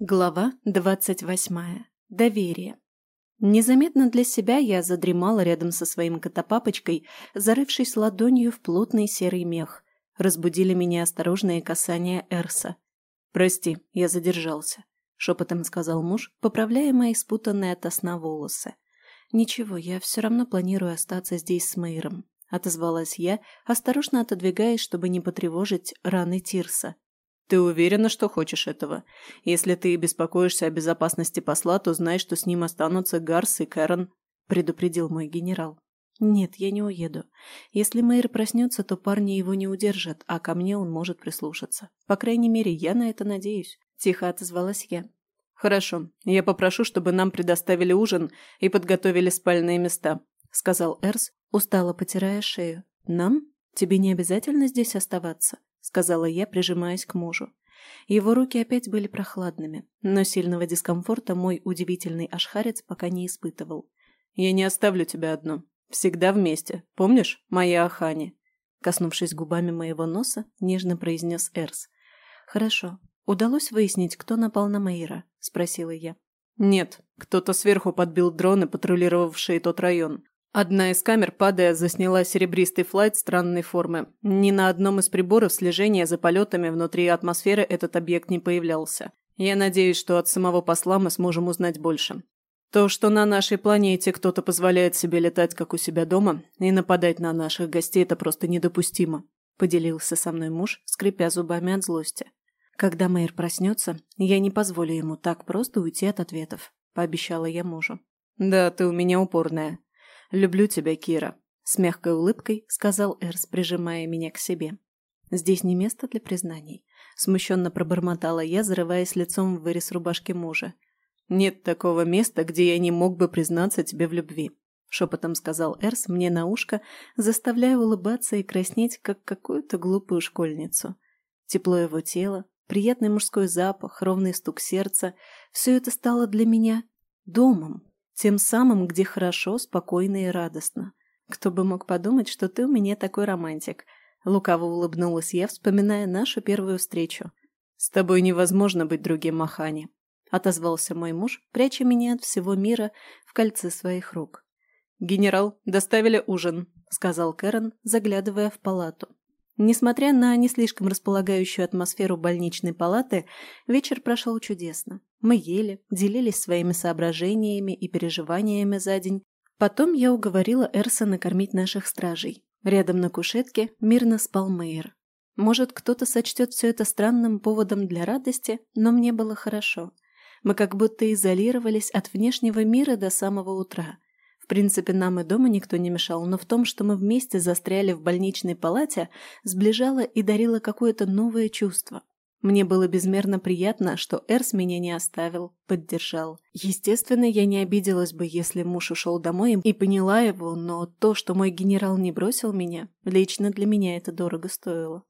Глава двадцать восьмая. Доверие. Незаметно для себя я задремала рядом со своим котопапочкой, зарывшись ладонью в плотный серый мех. Разбудили меня осторожные касания Эрса. «Прости, я задержался», — шепотом сказал муж, поправляя мои спутанные от сна волосы. «Ничего, я все равно планирую остаться здесь с Мэйром», — отозвалась я, осторожно отодвигаясь, чтобы не потревожить раны Тирса. «Ты уверена, что хочешь этого? Если ты беспокоишься о безопасности посла, то знай, что с ним останутся Гарс и Кэрон», — предупредил мой генерал. «Нет, я не уеду. Если Мэйр проснется, то парни его не удержат, а ко мне он может прислушаться. По крайней мере, я на это надеюсь», — тихо отозвалась я. «Хорошо, я попрошу, чтобы нам предоставили ужин и подготовили спальные места», — сказал Эрс, устало потирая шею. «Нам? Тебе не обязательно здесь оставаться?» сказала я, прижимаясь к мужу. Его руки опять были прохладными, но сильного дискомфорта мой удивительный ашхарец пока не испытывал. «Я не оставлю тебя одну. Всегда вместе. Помнишь, моя Ахани?» Коснувшись губами моего носа, нежно произнес Эрс. «Хорошо. Удалось выяснить, кто напал на Мейра?» – спросила я. «Нет. Кто-то сверху подбил дроны, патрулировавшие тот район. Одна из камер, падая, засняла серебристый флайт странной формы. Ни на одном из приборов слежения за полетами внутри атмосферы этот объект не появлялся. Я надеюсь, что от самого посла мы сможем узнать больше. То, что на нашей планете кто-то позволяет себе летать, как у себя дома, и нападать на наших гостей, это просто недопустимо», – поделился со мной муж, скрипя зубами от злости. «Когда Мэйр проснется, я не позволю ему так просто уйти от ответов», – пообещала я мужу. «Да, ты у меня упорная», «Люблю тебя, Кира», — с мягкой улыбкой сказал Эрс, прижимая меня к себе. «Здесь не место для признаний», — смущенно пробормотала я, зарываясь лицом в вырез рубашки мужа. «Нет такого места, где я не мог бы признаться тебе в любви», — шепотом сказал Эрс мне на ушко, заставляя улыбаться и краснеть, как какую-то глупую школьницу. Тепло его тела, приятный мужской запах, ровный стук сердца — все это стало для меня домом. Тем самым, где хорошо, спокойно и радостно. Кто бы мог подумать, что ты у меня такой романтик. Лукаво улыбнулась я, вспоминая нашу первую встречу. «С тобой невозможно быть другим Махани», — отозвался мой муж, пряча меня от всего мира в кольце своих рук. «Генерал, доставили ужин», — сказал Кэрон, заглядывая в палату. Несмотря на не слишком располагающую атмосферу больничной палаты, вечер прошел чудесно. Мы ели, делились своими соображениями и переживаниями за день. Потом я уговорила Эрса накормить наших стражей. Рядом на кушетке мирно спал Мейер. Может, кто-то сочтет все это странным поводом для радости, но мне было хорошо. Мы как будто изолировались от внешнего мира до самого утра. В принципе, нам и дома никто не мешал, но в том, что мы вместе застряли в больничной палате, сближало и дарило какое-то новое чувство. Мне было безмерно приятно, что Эрс меня не оставил, поддержал. Естественно, я не обиделась бы, если муж ушел домой и поняла его, но то, что мой генерал не бросил меня, лично для меня это дорого стоило.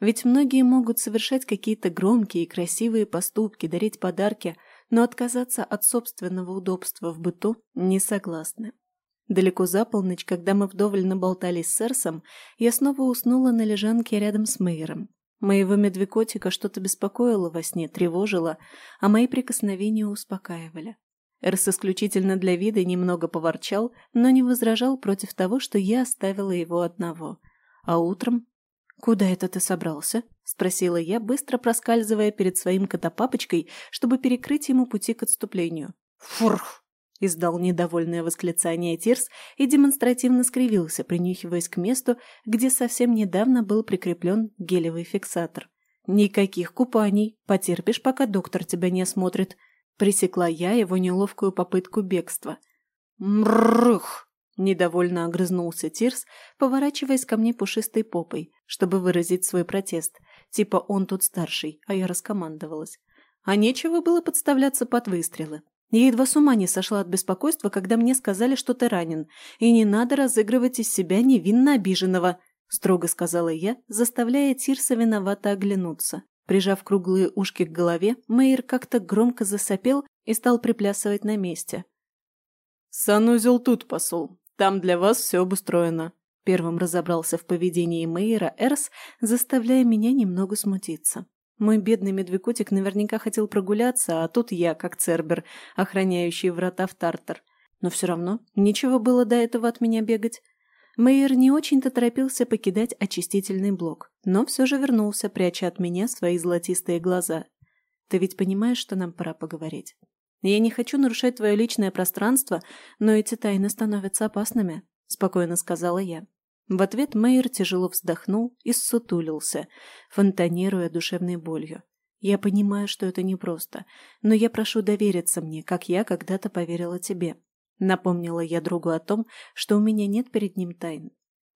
Ведь многие могут совершать какие-то громкие и красивые поступки, дарить подарки – но отказаться от собственного удобства в быту не согласны. Далеко за полночь, когда мы вдоволь наболтались с Эрсом, я снова уснула на лежанке рядом с Мейером. Моего медвекотика что-то беспокоило во сне, тревожило, а мои прикосновения успокаивали. Эрс исключительно для вида немного поворчал, но не возражал против того, что я оставила его одного. А утром «Куда это ты собрался?» – спросила я, быстро проскальзывая перед своим котопапочкой, чтобы перекрыть ему пути к отступлению. «Фурх!» – издал недовольное восклицание Тирс и демонстративно скривился, принюхиваясь к месту, где совсем недавно был прикреплен гелевый фиксатор. «Никаких купаний. Потерпишь, пока доктор тебя не осмотрит», – пресекла я его неловкую попытку бегства. «Мррррх!» Недовольно огрызнулся Тирс, поворачиваясь ко мне пушистой попой, чтобы выразить свой протест. Типа он тут старший, а я раскомандовалась. А нечего было подставляться под выстрелы. Я едва с ума не сошла от беспокойства, когда мне сказали, что ты ранен, и не надо разыгрывать из себя невинно обиженного, строго сказала я, заставляя Тирса виновато оглянуться. Прижав круглые ушки к голове, Мэйр как-то громко засопел и стал приплясывать на месте. «Санузел тут, посол. Там для вас все обустроено», – Первым разобрался в поведении Мейера Эрс, заставляя меня немного смутиться. Мой бедный медвекотик наверняка хотел прогуляться, а тут я, как Цербер, охраняющий врата в Тартар. Но все равно ничего было до этого от меня бегать. Мейер не очень-то торопился покидать очистительный блок, но все же вернулся, пряча от меня свои золотистые глаза. «Ты ведь понимаешь, что нам пора поговорить?» «Я не хочу нарушать твое личное пространство, но эти тайны становятся опасными», — спокойно сказала я. В ответ Мейер тяжело вздохнул и ссутулился, фонтанируя душевной болью. «Я понимаю, что это непросто, но я прошу довериться мне, как я когда-то поверила тебе». Напомнила я другу о том, что у меня нет перед ним тайн.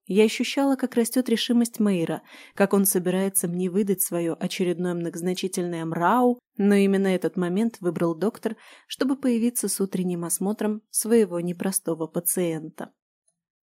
Я ощущала, как растет решимость Мейра, как он собирается мне выдать свое очередное многозначительное мрау, но именно этот момент выбрал доктор, чтобы появиться с утренним осмотром своего непростого пациента.